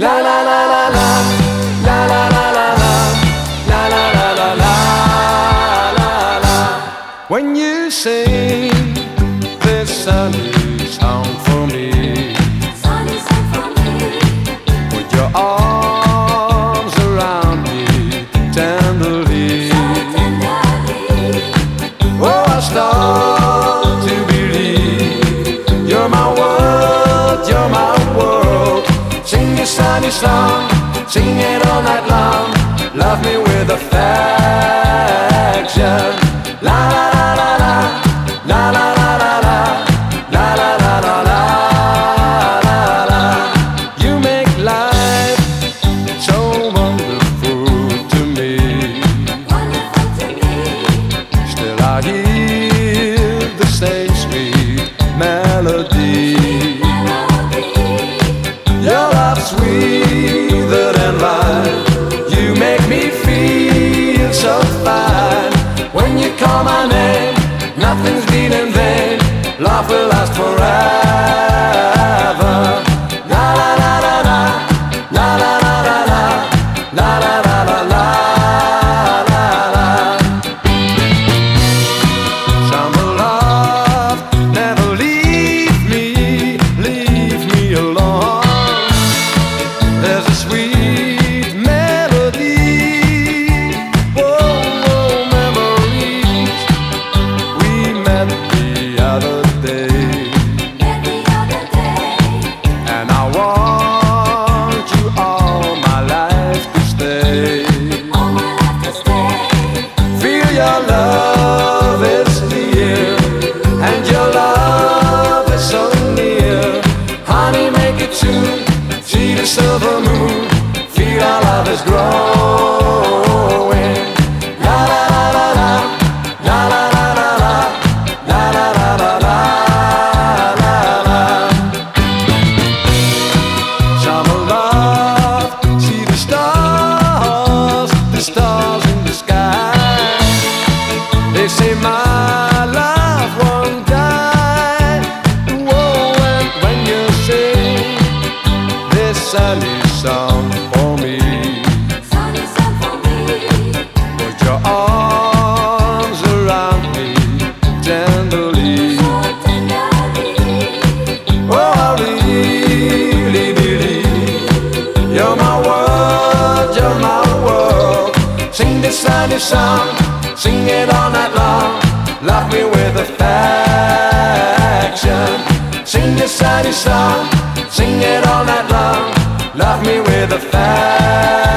La la la la la. La la la la la. La la la la la. La When you sing this sunny song for me this song, sing it all night long. Love me with affection. La la la la. La La la la la. La La la la la la la la. You make life so wonderful to me. Wonderful to me, Still I hear Love will last forever. La la la la la La la the silver moon. Feel our love is growing. Sunny song for me, Sunny song for me, put your arms around me tenderly. so tenderly. Oh, I really believe you're my world, you're my world. Sing this sunny song, sing it all night long. Love me with affection. Sing this sunny song, sing it all night long. Love me with a fire.